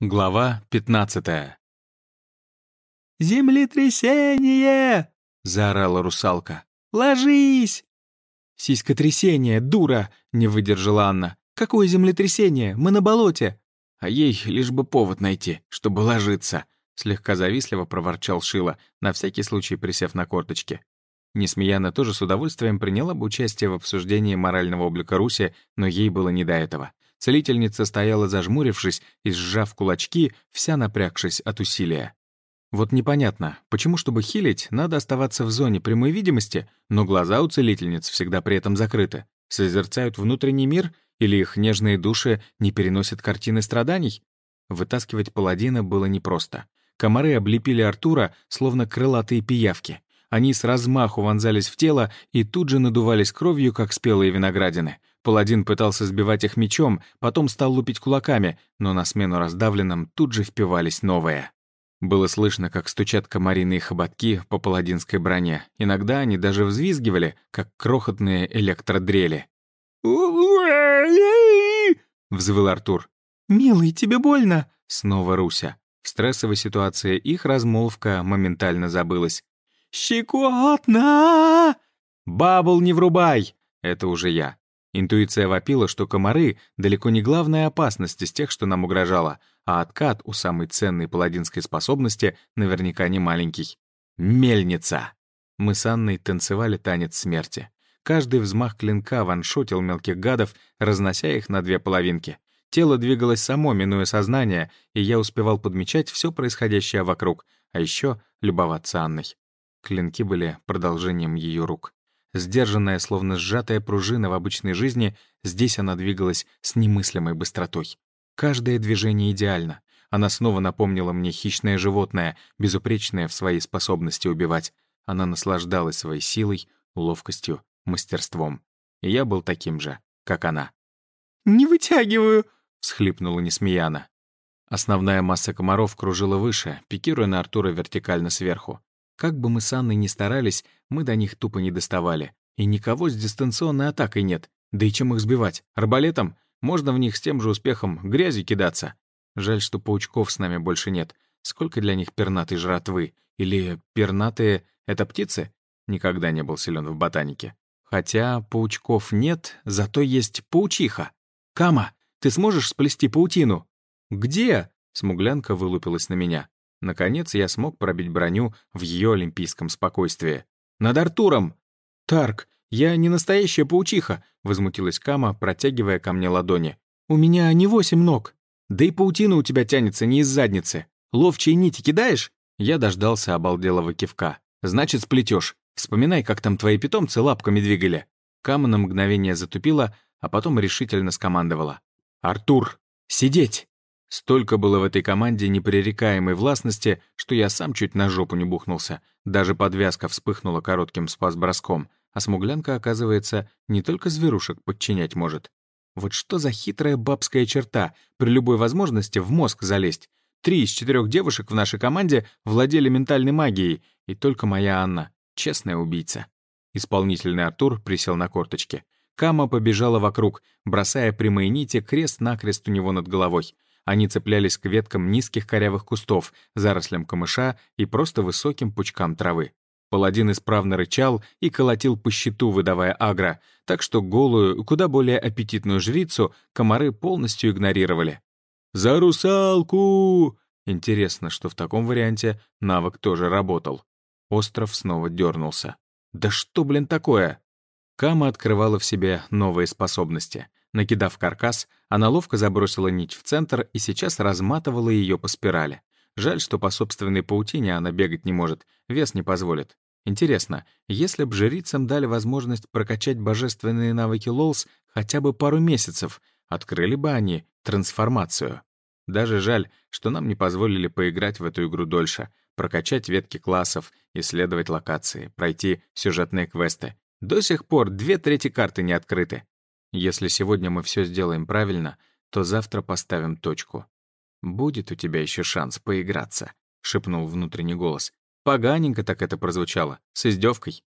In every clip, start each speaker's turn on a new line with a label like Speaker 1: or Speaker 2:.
Speaker 1: Глава 15
Speaker 2: «Землетрясение!»
Speaker 1: — заорала русалка.
Speaker 2: «Ложись!»
Speaker 1: «Сиськотрясение, дура!» — не выдержала Анна.
Speaker 2: «Какое землетрясение? Мы на болоте!»
Speaker 1: «А ей лишь бы повод найти, чтобы ложиться!» Слегка завистливо проворчал Шила, на всякий случай присев на корточки. Несмеяна тоже с удовольствием приняла бы участие в обсуждении морального облика Руси, но ей было не до этого. Целительница стояла зажмурившись и сжав кулачки, вся напрягшись от усилия. Вот непонятно, почему, чтобы хилить, надо оставаться в зоне прямой видимости, но глаза у целительниц всегда при этом закрыты. Созерцают внутренний мир или их нежные души не переносят картины страданий? Вытаскивать паладина было непросто. Комары облепили Артура, словно крылатые пиявки. Они с размаху вонзались в тело и тут же надувались кровью, как спелые виноградины. Паладин пытался сбивать их мечом, потом стал лупить кулаками, но на смену раздавленным тут же впивались новые. Было слышно, как стучат комариные хоботки по паладинской броне. Иногда они даже взвизгивали, как крохотные электродрели. взвыл Артур.
Speaker 2: «Милый, тебе больно?»
Speaker 1: Снова Руся. В стрессовой ситуации их размолвка моментально забылась.
Speaker 2: «Щекотно!»
Speaker 1: «Бабл не врубай!» Это уже я. Интуиция вопила, что комары — далеко не главная опасность из тех, что нам угрожала, а откат у самой ценной паладинской способности наверняка не маленький. Мельница! Мы с Анной танцевали танец смерти. Каждый взмах клинка ваншотил мелких гадов, разнося их на две половинки. Тело двигалось само, минуя сознание, и я успевал подмечать все происходящее вокруг, а еще любоваться Анной. Клинки были продолжением ее рук. Сдержанная, словно сжатая пружина в обычной жизни, здесь она двигалась с немыслимой быстротой. Каждое движение идеально. Она снова напомнила мне хищное животное, безупречное в своей способности убивать. Она наслаждалась своей силой, ловкостью, мастерством. И я был таким же, как она.
Speaker 2: «Не вытягиваю!» — всхлипнула
Speaker 1: Несмеяна. Основная масса комаров кружила выше, пикируя на Артура вертикально сверху. Как бы мы с Анной ни старались, мы до них тупо не доставали. И никого с дистанционной атакой нет. Да и чем их сбивать? Арбалетом? Можно в них с тем же успехом грязью кидаться. Жаль, что паучков с нами больше нет. Сколько для них пернатой жратвы? Или пернатые — это птицы? Никогда не был силен в ботанике. Хотя паучков нет, зато есть паучиха. «Кама, ты сможешь сплести паутину?» «Где?» — смуглянка вылупилась на меня. Наконец я смог пробить броню в ее олимпийском спокойствии. «Над Артуром!» «Тарк, я не настоящая паучиха!» — возмутилась Кама, протягивая ко мне ладони. «У меня не восемь ног. Да и паутина у тебя тянется не из задницы. Ловчие нити кидаешь?» Я дождался обалделого кивка. «Значит, сплетешь. Вспоминай, как там твои питомцы лапками двигали». Кама на мгновение затупила, а потом решительно скомандовала. «Артур, сидеть!» Столько было в этой команде непререкаемой властности, что я сам чуть на жопу не бухнулся. Даже подвязка вспыхнула коротким спас-броском, а смуглянка, оказывается, не только зверушек подчинять может. Вот что за хитрая бабская черта при любой возможности в мозг залезть. Три из четырех девушек в нашей команде владели ментальной магией, и только моя Анна — честная убийца. Исполнительный Артур присел на корточки. Кама побежала вокруг, бросая прямые нити крест-накрест у него над головой — они цеплялись к веткам низких корявых кустов, зарослям камыша и просто высоким пучкам травы. Паладин исправно рычал и колотил по щиту, выдавая агро, так что голую, куда более аппетитную жрицу комары полностью игнорировали. «За русалку!» Интересно, что в таком варианте навык тоже работал. Остров снова дернулся. «Да что, блин, такое?» Кама открывала в себе новые способности. Накидав каркас, она ловко забросила нить в центр и сейчас разматывала ее по спирали. Жаль, что по собственной паутине она бегать не может, вес не позволит. Интересно, если б жрицам дали возможность прокачать божественные навыки Лолс хотя бы пару месяцев, открыли бы они трансформацию. Даже жаль, что нам не позволили поиграть в эту игру дольше, прокачать ветки классов, исследовать локации, пройти сюжетные квесты. До сих пор две трети карты не открыты. Если сегодня мы все сделаем правильно, то завтра поставим точку. «Будет у тебя еще шанс поиграться», — шепнул внутренний голос. Поганенько так это прозвучало, с издевкой.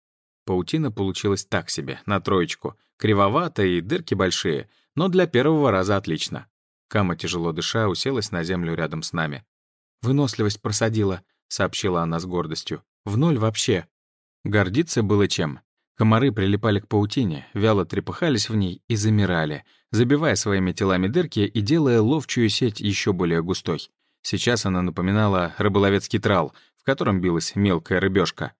Speaker 1: Паутина получилась так себе, на троечку. Кривовато и дырки большие, но для первого раза отлично. Кама, тяжело дыша, уселась на землю рядом с нами. «Выносливость просадила», — сообщила она с гордостью. «В ноль вообще». Гордиться было чем. Комары прилипали к паутине, вяло трепыхались в ней и замирали, забивая своими телами дырки и делая ловчую сеть еще более густой. Сейчас она напоминала рыболовецкий трал, в котором билась мелкая рыбешка.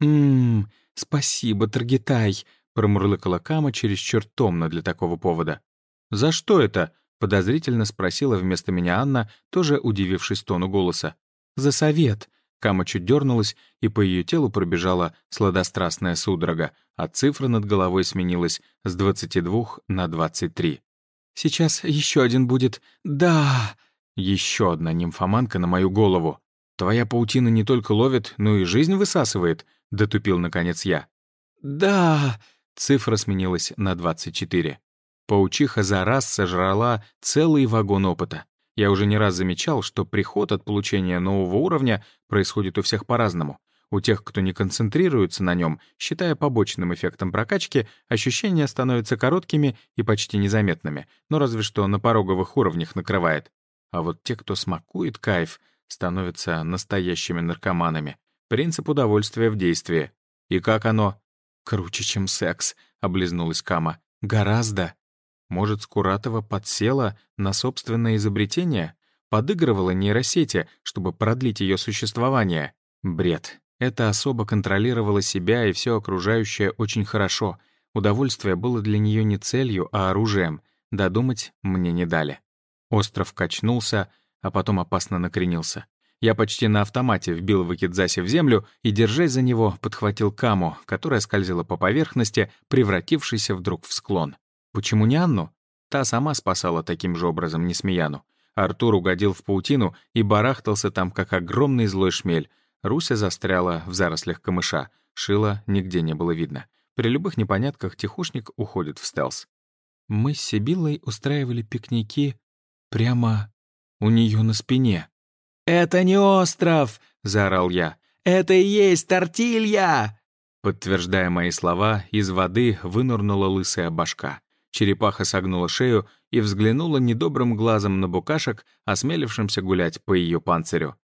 Speaker 1: «Ммм, спасибо, Таргитай», — промурлыкала Кама чересчур томно для такого повода. «За что это?» — подозрительно спросила вместо меня Анна, тоже удивившись тону голоса. «За совет», Кама чуть дернулась, и по ее телу пробежала сладострастная судорога, а цифра над головой сменилась с 22 на 23. «Сейчас еще один будет. Да!» Еще одна нимфоманка на мою голову. «Твоя паутина не только ловит, но и жизнь высасывает», — дотупил, наконец, я. «Да!» — цифра сменилась на 24. Паучиха за раз сожрала целый вагон опыта. Я уже не раз замечал, что приход от получения нового уровня происходит у всех по-разному. У тех, кто не концентрируется на нем, считая побочным эффектом прокачки, ощущения становятся короткими и почти незаметными, но разве что на пороговых уровнях накрывает. А вот те, кто смакует кайф, становятся настоящими наркоманами. Принцип удовольствия в действии. И как оно? «Круче, чем секс», — облизнулась Кама. «Гораздо». Может, Скуратова подсела на собственное изобретение? Подыгрывала нейросети, чтобы продлить ее существование? Бред. Эта особа контролировала себя и все окружающее очень хорошо. Удовольствие было для нее не целью, а оружием. Додумать мне не дали. Остров качнулся, а потом опасно накренился. Я почти на автомате вбил выкидзаси в землю и, держась за него, подхватил каму, которая скользила по поверхности, превратившейся вдруг в склон. Почему не Анну? Та сама спасала таким же образом Несмеяну. Артур угодил в паутину и барахтался там, как огромный злой шмель. Руся застряла в зарослях камыша. Шила нигде не было видно. При любых непонятках тихушник уходит в стелс. Мы с Сибиллой устраивали пикники прямо у нее на спине. «Это не остров!» — заорал я. «Это и есть тортилья!» Подтверждая мои слова, из воды вынырнула лысая башка. Черепаха согнула шею и взглянула недобрым глазом на букашек, осмелившимся гулять по ее панцирю.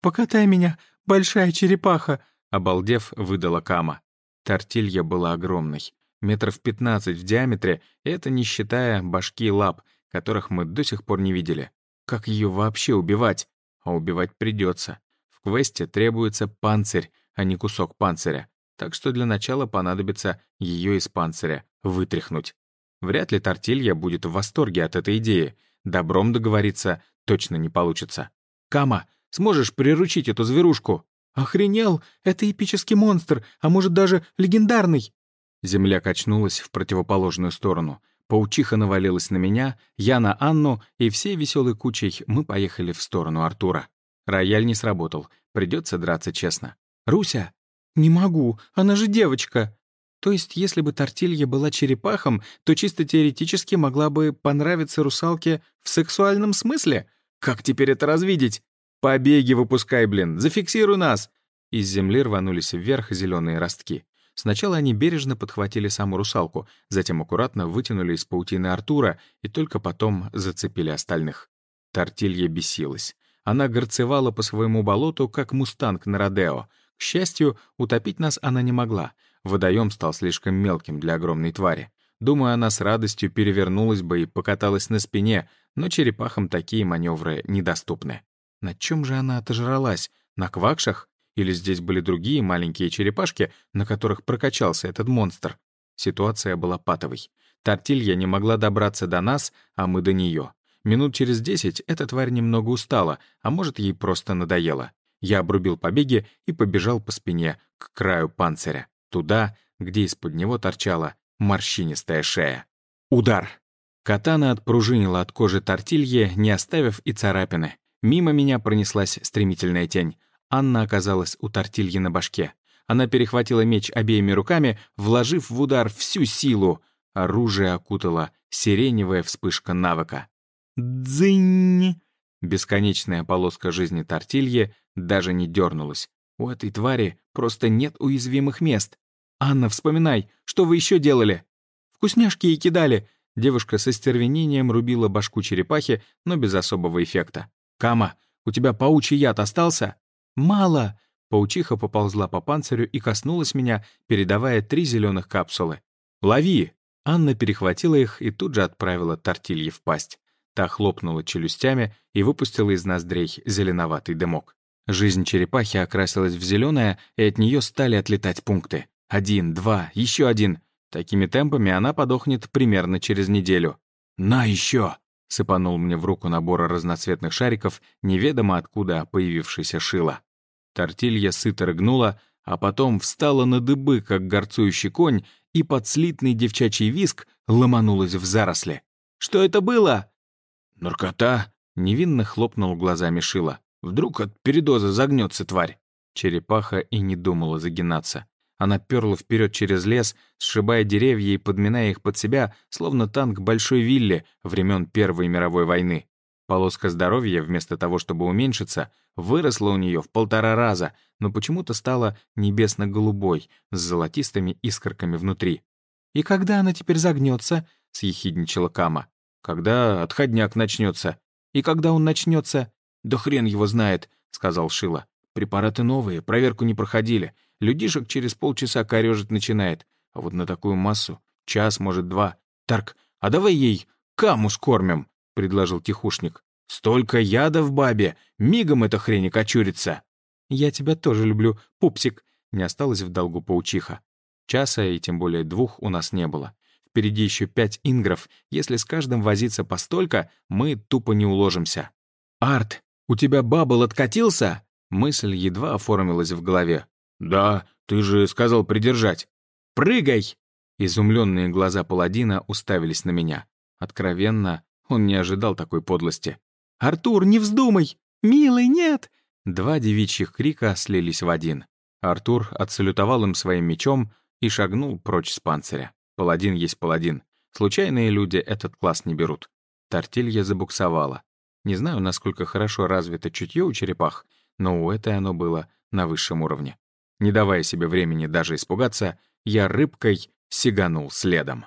Speaker 2: «Покатай меня, большая черепаха!»
Speaker 1: — обалдев, выдала Кама. Тортилья была огромной, метров пятнадцать в диаметре, это не считая башки и лап, которых мы до сих пор не видели. Как ее вообще убивать? А убивать придется. В квесте требуется панцирь, а не кусок панциря. Так что для начала понадобится ее из панциря вытряхнуть. Вряд ли Тортилья будет в восторге от этой идеи. Добром договориться точно не получится. «Кама, сможешь приручить эту зверушку?»
Speaker 2: «Охренел! Это эпический монстр, а может даже легендарный!»
Speaker 1: Земля качнулась в противоположную сторону. Паучиха навалилась на меня, я на Анну, и всей веселой кучей мы поехали в сторону Артура. Рояль не сработал, придется драться честно. «Руся!»
Speaker 2: «Не могу, она же девочка!»
Speaker 1: То есть, если бы Тортилья была черепахом, то чисто теоретически могла бы понравиться русалке в сексуальном смысле? Как теперь это развидеть? Побеги выпускай, блин, зафиксируй нас!» Из земли рванулись вверх зеленые ростки. Сначала они бережно подхватили саму русалку, затем аккуратно вытянули из паутины Артура и только потом зацепили остальных. Тортилья бесилась. Она горцевала по своему болоту, как мустанг на Родео. К счастью, утопить нас она не могла — Водоем стал слишком мелким для огромной твари. Думаю, она с радостью перевернулась бы и покаталась на спине, но черепахам такие маневры недоступны. На чем же она отожралась? На квакшах? Или здесь были другие маленькие черепашки, на которых прокачался этот монстр? Ситуация была патовой. Тортилья не могла добраться до нас, а мы до нее. Минут через десять эта тварь немного устала, а может, ей просто надоело. Я обрубил побеги и побежал по спине, к краю панциря туда, где из-под него торчала морщинистая шея. Удар! Катана отпружинила от кожи тортильи, не оставив и царапины. Мимо меня пронеслась стремительная тень. Анна оказалась у тортильи на башке. Она перехватила меч обеими руками, вложив в удар всю силу. Оружие окутала сиреневая вспышка навыка. «Дзынь!» Бесконечная полоска жизни тортильи даже не дернулась. У этой твари просто нет уязвимых мест. «Анна, вспоминай, что вы еще делали?» «Вкусняшки ей кидали. Девушка со стервенением рубила башку черепахи, но без особого эффекта. «Кама, у тебя паучий яд остался?»
Speaker 2: «Мало!»
Speaker 1: Паучиха поползла по панцирю и коснулась меня, передавая три зеленых капсулы. «Лови!» Анна перехватила их и тут же отправила тортильи в пасть. Та хлопнула челюстями и выпустила из ноздрей зеленоватый дымок. Жизнь черепахи окрасилась в зеленое, и от нее стали отлетать пункты. Один, два, еще один. Такими темпами она подохнет примерно через неделю. «На еще!» — сыпанул мне в руку набора разноцветных шариков, неведомо откуда появившийся шило. Тортилья сыто рыгнула, а потом встала на дыбы, как горцующий конь, и под слитный девчачий виск ломанулась в заросли. «Что это было?» «Наркота!» — невинно хлопнул глазами Шила. «Вдруг от передоза загнется тварь!» Черепаха и не думала загинаться. Она перла вперед через лес, сшибая деревья и подминая их под себя, словно танк Большой Вилли времен Первой мировой войны. Полоска здоровья, вместо того, чтобы уменьшиться, выросла у нее в полтора раза, но почему-то стала небесно-голубой, с золотистыми искорками внутри.
Speaker 2: «И когда она теперь загнется?»
Speaker 1: — съехидничала Кама. «Когда отходняк начнется.
Speaker 2: И когда он начнется?
Speaker 1: «Да хрен его знает», — сказал Шила. «Препараты новые, проверку не проходили. Людишек через полчаса корёжить начинает. А вот на такую массу — час, может, два. Тарк, а давай ей каму скормим», — предложил тихушник. «Столько яда в бабе! Мигом эта хрень окочурится!»
Speaker 2: «Я тебя тоже люблю, пупсик», — не осталось в долгу паучиха.
Speaker 1: Часа и тем более двух у нас не было. Впереди еще пять ингров. Если с каждым возиться постолько, мы тупо не уложимся. «Арт, у тебя бабл откатился?» Мысль едва оформилась в голове. «Да, ты же сказал придержать». «Прыгай!» Изумленные глаза паладина уставились на меня. Откровенно, он не ожидал такой подлости.
Speaker 2: «Артур, не вздумай! Милый, нет!»
Speaker 1: Два девичьих крика слились в один. Артур отсалютовал им своим мечом и шагнул прочь с панциря. Паладин есть паладин. Случайные люди этот класс не берут. Тортилья забуксовала. Не знаю, насколько хорошо развито чутье у черепах, но у этой оно было на высшем уровне. Не давая себе времени даже испугаться, я рыбкой сиганул следом.